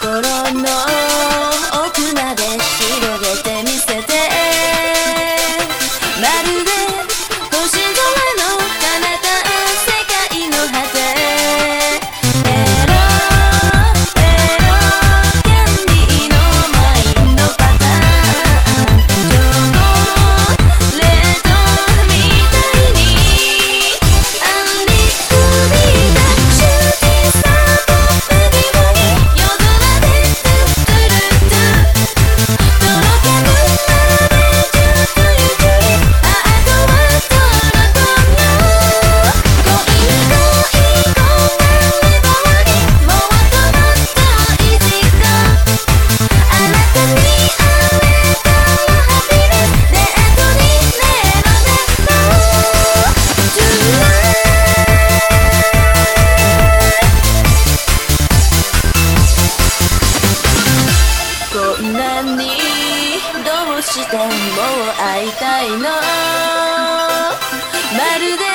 corona にどうしても会いたいの。まるで